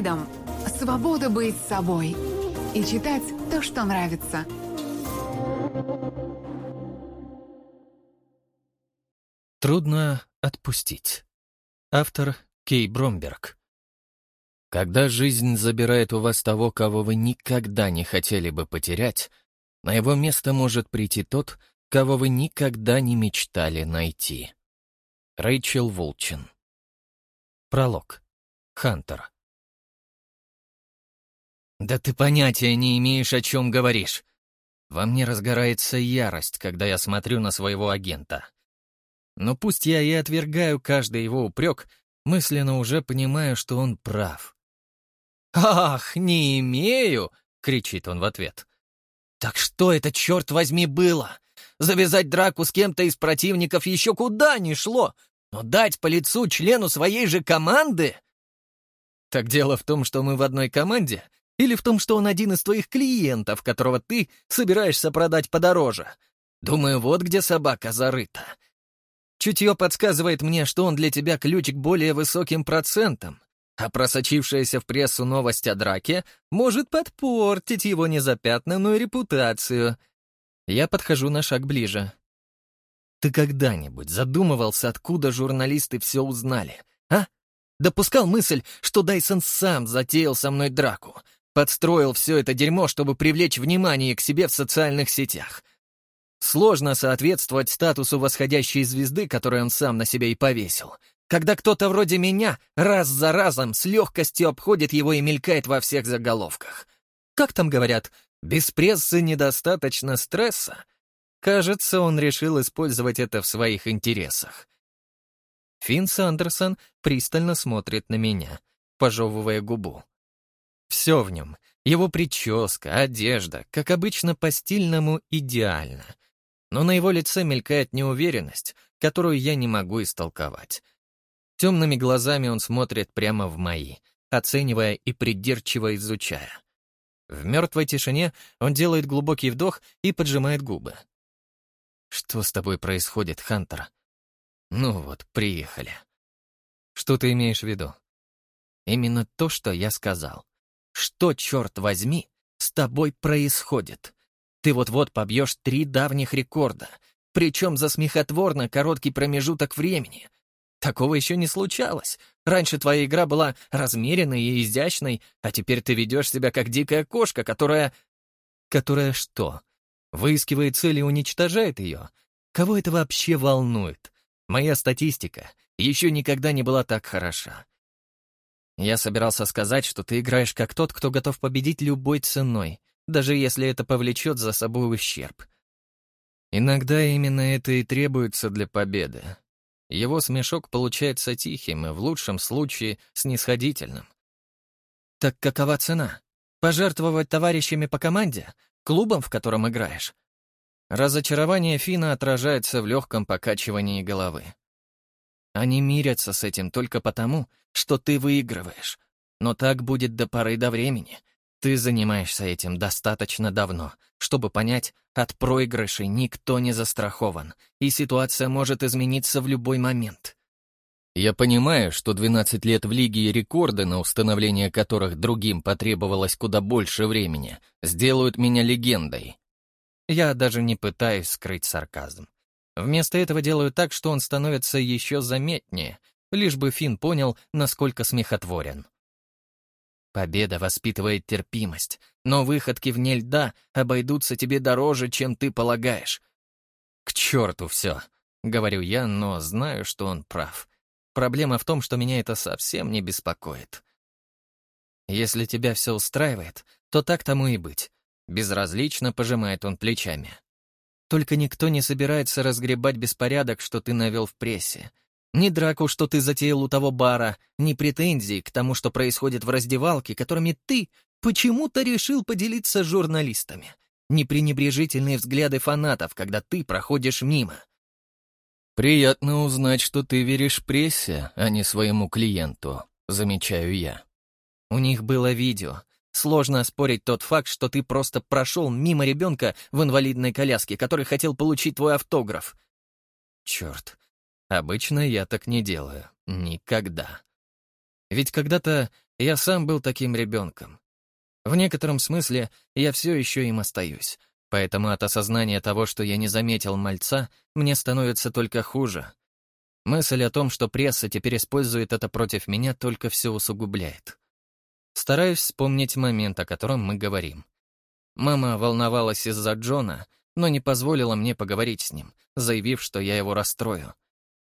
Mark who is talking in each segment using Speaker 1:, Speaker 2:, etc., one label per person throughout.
Speaker 1: Фридом — свобода быть собой и читать то, что нравится.
Speaker 2: Трудно отпустить. Автор Кей Бромберг. Когда жизнь забирает у вас того, кого вы никогда не хотели бы потерять, на его место может прийти тот, кого вы никогда не мечтали найти. Рэйчел Волчин. Пролог. Хантер. «Да ты понятия не имеешь, о чем говоришь!» Во мне разгорается ярость, когда я смотрю на своего агента. Но пусть я и отвергаю каждый его упрек, мысленно уже понимаю, что он прав. «Ах, не имею!» — кричит он в ответ. «Так что это, черт возьми, было? Завязать драку с кем-то из противников еще куда ни шло, но дать по лицу члену своей же команды? Так дело в том, что мы в одной команде, или в том, что он один из твоих клиентов, которого ты собираешься продать подороже? Думаю, вот где собака зарыта. Чутье подсказывает мне, что он для тебя ключ к более высоким процентам, а просочившаяся в прессу новость о драке может подпортить его незапятнанную репутацию. Я подхожу на шаг ближе. Ты когда-нибудь задумывался, откуда журналисты все узнали, а? Допускал мысль, что Дайсон сам затеял со мной драку, подстроил все это дерьмо, чтобы привлечь внимание к себе в социальных сетях. Сложно соответствовать статусу восходящей звезды, которую он сам на себя и повесил, когда кто-то вроде меня раз за разом с легкостью обходит его и мелькает во всех заголовках. Как там говорят, без прессы недостаточно стресса? Кажется, он решил использовать это в своих интересах. Финн Сандерсон пристально смотрит на меня, пожевывая губу. Все в нем, его прическа, одежда, как обычно по-стильному идеально. Но на его лице мелькает неуверенность, которую я не могу истолковать. Темными глазами он смотрит прямо в мои, оценивая и придирчиво изучая. В мертвой тишине он делает глубокий вдох и поджимает губы. «Что с тобой происходит, Хантер?» «Ну вот, приехали». «Что ты имеешь в виду?» «Именно то, что я сказал. Что, черт возьми, с тобой происходит? Ты вот-вот побьешь три давних рекорда, причем за смехотворно короткий промежуток времени. Такого еще не случалось. Раньше твоя игра была размеренной и изящной, а теперь ты ведешь себя как дикая кошка, которая... Которая что? Выискивает цель и уничтожает ее. Кого это вообще волнует? Моя статистика еще никогда не была так хороша. Я собирался сказать, что ты играешь как тот, кто готов победить любой ценой, даже если это повлечет за собой ущерб. Иногда именно это и требуется для победы. Его смешок получается тихим и, в лучшем случае, снисходительным. Так какова цена? Пожертвовать товарищами по команде? Клубом, в котором играешь? Разочарование Фина отражается в легком покачивании головы. Они мирятся с этим только потому, что ты выигрываешь. Но так будет до поры до времени. Ты занимаешься этим достаточно давно, чтобы понять, от проигрышей никто не застрахован, и ситуация может измениться в любой момент. Я понимаю, что 12 лет в лиге и рекорды, на установление которых другим потребовалось куда больше времени, сделают меня легендой. Я даже не пытаюсь скрыть сарказм. Вместо этого делаю так, что он становится еще заметнее, лишь бы Финн понял, насколько смехотворен. Победа воспитывает терпимость, но выходки вне льда обойдутся тебе дороже, чем ты полагаешь. К черту все, говорю я, но знаю, что он прав. Проблема в том, что меня это совсем не беспокоит. Если тебя все устраивает, то так тому и быть. Безразлично пожимает он плечами. Только никто не собирается разгребать беспорядок, что ты навел в прессе. Ни драку, что ты затеял у того бара, ни претензий к тому, что происходит в раздевалке, которыми ты почему-то решил поделиться с журналистами. Ни пренебрежительные взгляды фанатов, когда ты проходишь мимо. «Приятно узнать, что ты веришь прессе, а не своему клиенту», — замечаю я. У них было видео. Сложно оспорить тот факт, что ты просто прошел мимо ребенка в инвалидной коляске, который хотел получить твой автограф. Черт, обычно я так не делаю. Никогда. Ведь когда-то я сам был таким ребенком. В некотором смысле я все еще им остаюсь, поэтому от осознания того, что я не заметил мальца, мне становится только хуже. Мысль о том, что пресса теперь использует это против меня, только все усугубляет. Стараюсь вспомнить момент, о котором мы говорим. Мама волновалась из-за Джона, но не позволила мне поговорить с ним, заявив, что я его расстрою.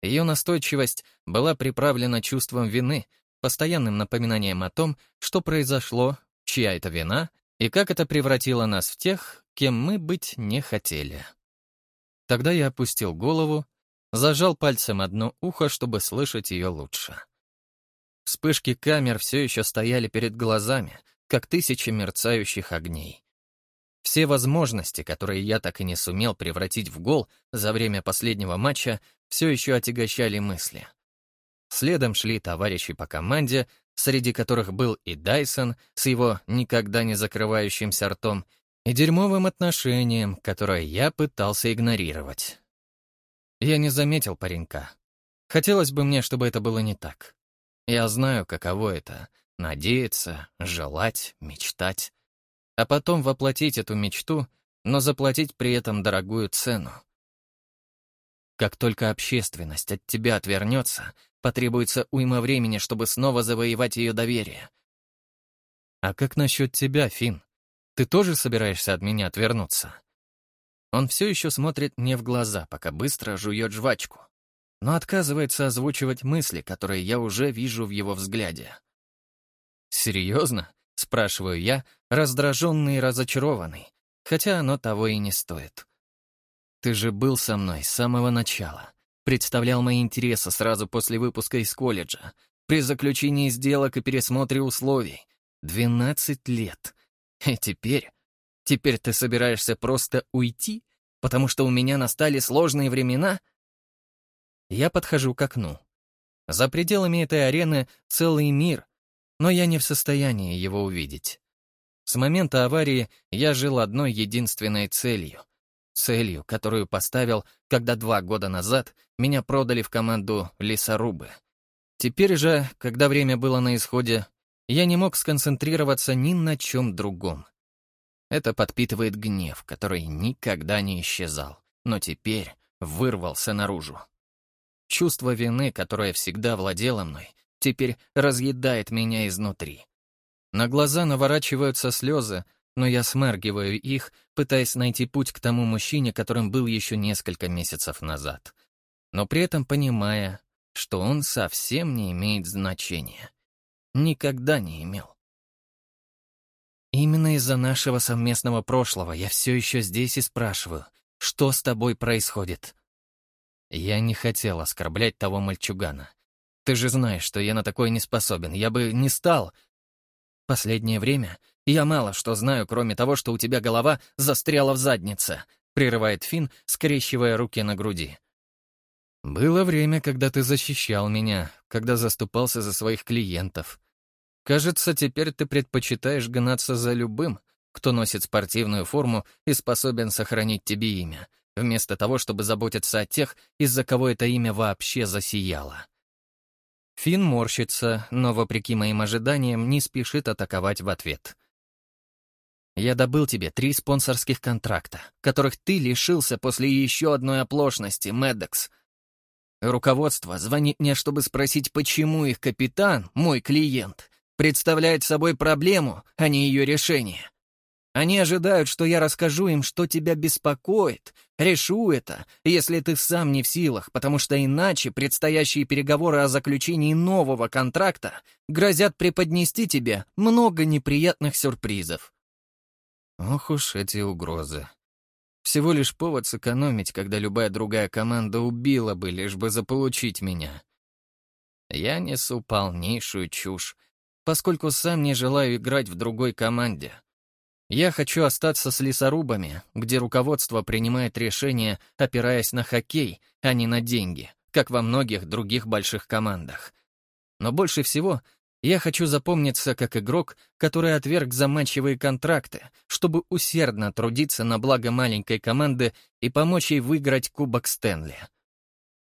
Speaker 2: Ее настойчивость была приправлена чувством вины, постоянным напоминанием о том, что произошло, чья это вина и как это превратило нас в тех, кем мы быть не хотели. Тогда я опустил голову, зажал пальцем одно ухо, чтобы слышать ее лучше. Вспышки камер все еще стояли перед глазами, как тысячи мерцающих огней. Все возможности, которые я так и не сумел превратить в гол за время последнего матча, все еще отягощали мысли. Следом шли товарищи по команде, среди которых был и Дайсон с его никогда не закрывающимся ртом, и дерьмовым отношением, которое я пытался игнорировать. Я не заметил паренька. Хотелось бы мне, чтобы это было не так. Я знаю, каково это — надеяться, желать, мечтать а потом воплотить эту мечту, но заплатить при этом дорогую цену. Как только общественность от тебя отвернется, потребуется уйма времени, чтобы снова завоевать ее доверие. А как насчет тебя, Финн? Ты тоже собираешься от меня отвернуться? Он все еще смотрит мне в глаза, пока быстро жует жвачку, но отказывается озвучивать мысли, которые я уже вижу в его взгляде. Серьезно? — спрашиваю я, раздраженный и разочарованный, хотя оно того и не стоит. «Ты же был со мной с самого начала, представлял мои интересы сразу после выпуска из колледжа, при заключении сделок и пересмотре условий. Двенадцать лет. И теперь? Теперь ты собираешься просто уйти, потому что у меня настали сложные времена?» Я подхожу к окну. За пределами этой арены целый мир, но я не в состоянии его увидеть. С момента аварии я жил одной единственной целью. Целью, которую поставил, когда два года назад меня продали в команду лесорубы. Теперь же, когда время было на исходе, я не мог сконцентрироваться ни на чем другом. Это подпитывает гнев, который никогда не исчезал, но теперь вырвался наружу. Чувство вины, которое всегда владело мной, теперь разъедает меня изнутри. На глаза наворачиваются слезы, но я смаргиваю их, пытаясь найти путь к тому мужчине, которым был еще несколько месяцев назад. Но при этом понимая, что он совсем не имеет значения. Никогда не имел. Именно из-за нашего совместного прошлого я все еще здесь и спрашиваю, что с тобой происходит? Я не хотел оскорблять того мальчугана. Ты же знаешь, что я на такое не способен. Я бы не стал. Последнее время я мало что знаю, кроме того, что у тебя голова застряла в заднице, прерывает Фин, скрещивая руки на груди. Было время, когда ты защищал меня, когда заступался за своих клиентов. Кажется, теперь ты предпочитаешь гнаться за любым, кто носит спортивную форму и способен сохранить тебе имя, вместо того, чтобы заботиться о тех, из-за кого это имя вообще засияло. Финн морщится, но, вопреки моим ожиданиям, не спешит атаковать в ответ. «Я добыл тебе три спонсорских контракта, которых ты лишился после еще одной оплошности, Медекс. Руководство звонит мне, чтобы спросить, почему их капитан, мой клиент, представляет собой проблему, а не ее решение. Они ожидают, что я расскажу им, что тебя беспокоит, решу это, если ты сам не в силах, потому что иначе предстоящие переговоры о заключении нового контракта грозят преподнести тебе много неприятных сюрпризов. Ох уж эти угрозы. Всего лишь повод сэкономить, когда любая другая команда убила бы, лишь бы заполучить меня. Я несу полнейшую чушь, поскольку сам не желаю играть в другой команде. Я хочу остаться с лесорубами, где руководство принимает решения, опираясь на хоккей, а не на деньги, как во многих других больших командах. Но больше всего я хочу запомниться как игрок, который отверг заманчивые контракты, чтобы усердно трудиться на благо маленькой команды и помочь ей выиграть Кубок Стэнли.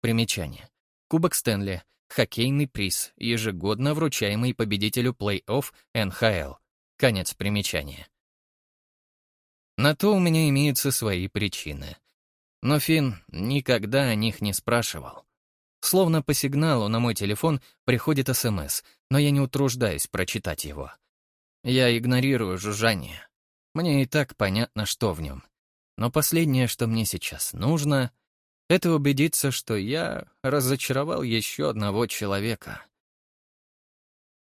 Speaker 2: Примечание. Кубок Стэнли хоккейный приз, ежегодно вручаемый победителю плей-офф НХЛ. Конец примечания. На то у меня имеются свои причины. Но Финн никогда о них не спрашивал. Словно по сигналу на мой телефон приходит СМС, но я не утруждаюсь прочитать его. Я игнорирую жужжание. Мне и так понятно, что в нем. Но последнее, что мне сейчас нужно, это убедиться, что я разочаровал еще одного человека.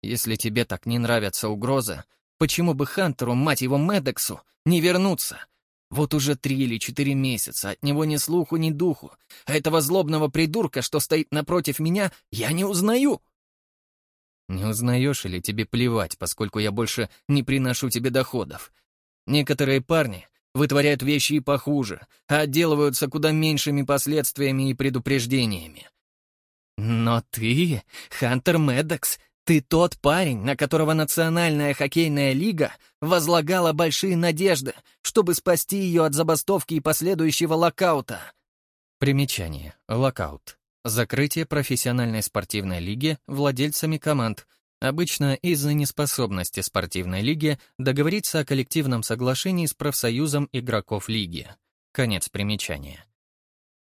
Speaker 2: Если тебе так не нравятся угрозы, почему бы Хантеру, мать его, Медексу, не вернуться? Вот уже три или четыре месяца, от него ни слуху, ни духу. А этого злобного придурка, что стоит напротив меня, я не узнаю. Не узнаешь или тебе плевать, поскольку я больше не приношу тебе доходов. Некоторые парни вытворяют вещи и похуже, а отделываются куда меньшими последствиями и предупреждениями. Но ты, Хантер Медекс, ты тот парень, на которого Национальная хоккейная лига возлагала большие надежды, чтобы спасти ее от забастовки и последующего локаута. Примечание. Локаут. Закрытие профессиональной спортивной лиги владельцами команд, обычно из-за неспособности спортивной лиги договориться о коллективном соглашении с профсоюзом игроков лиги. Конец примечания.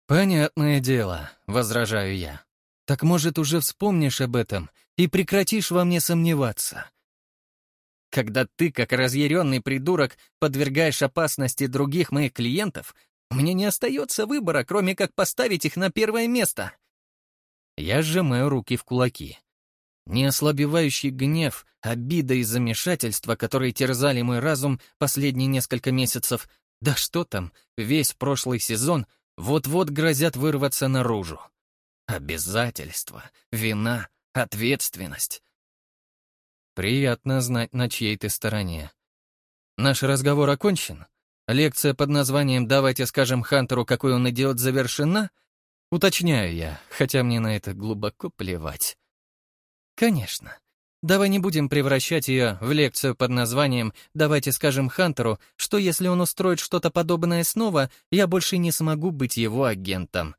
Speaker 2: «Понятное дело», — возражаю я. «Так, может, уже вспомнишь об этом и прекратишь во мне сомневаться. Когда ты, как разъяренный придурок, подвергаешь опасности других моих клиентов, мне не остается выбора, кроме как поставить их на первое место. Я сжимаю руки в кулаки. Неослабевающий гнев, обида и замешательство, которые терзали мой разум последние несколько месяцев, да что там, весь прошлый сезон, вот-вот грозят вырваться наружу. Обязательства, вина, Ответственность. Приятно знать, на чьей ты стороне. Наш разговор окончен? Лекция под названием «Давайте скажем Хантеру, какой он идиот» завершена? Уточняю я, хотя мне на это глубоко плевать. Конечно. Давай не будем превращать ее в лекцию под названием «Давайте скажем Хантеру, что если он устроит что-то подобное снова, я больше не смогу быть его агентом».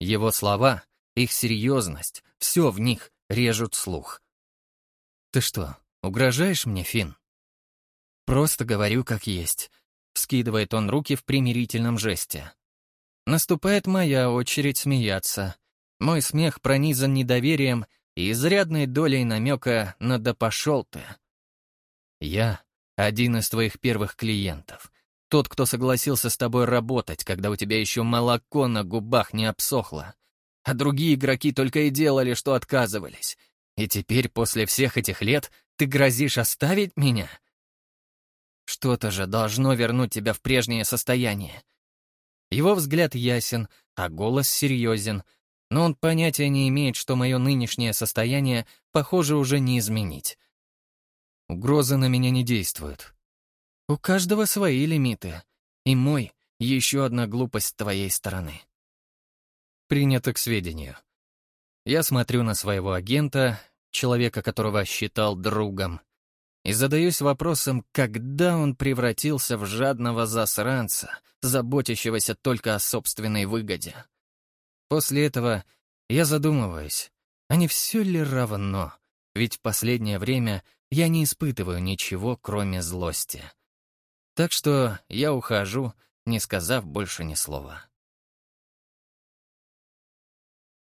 Speaker 2: Его слова их серьезность, все в них режут слух. «Ты что, угрожаешь мне, Фин? «Просто говорю, как есть», — вскидывает он руки в примирительном жесте. Наступает моя очередь смеяться. Мой смех пронизан недоверием и изрядной долей намека на «да пошел ты». Я — один из твоих первых клиентов. Тот, кто согласился с тобой работать, когда у тебя еще молоко на губах не обсохло а другие игроки только и делали, что отказывались. И теперь, после всех этих лет, ты грозишь оставить меня? Что-то же должно вернуть тебя в прежнее состояние. Его взгляд ясен, а голос серьезен, но он понятия не имеет, что мое нынешнее состояние, похоже, уже не изменить. Угрозы на меня не действуют. У каждого свои лимиты, и мой — еще одна глупость твоей стороны принято к сведению. Я смотрю на своего агента, человека, которого считал другом, и задаюсь вопросом, когда он превратился в жадного засранца, заботящегося только о собственной выгоде. После этого я задумываюсь, а не все ли равно, ведь в последнее время я не испытываю ничего, кроме злости. Так что я ухожу, не сказав больше ни слова.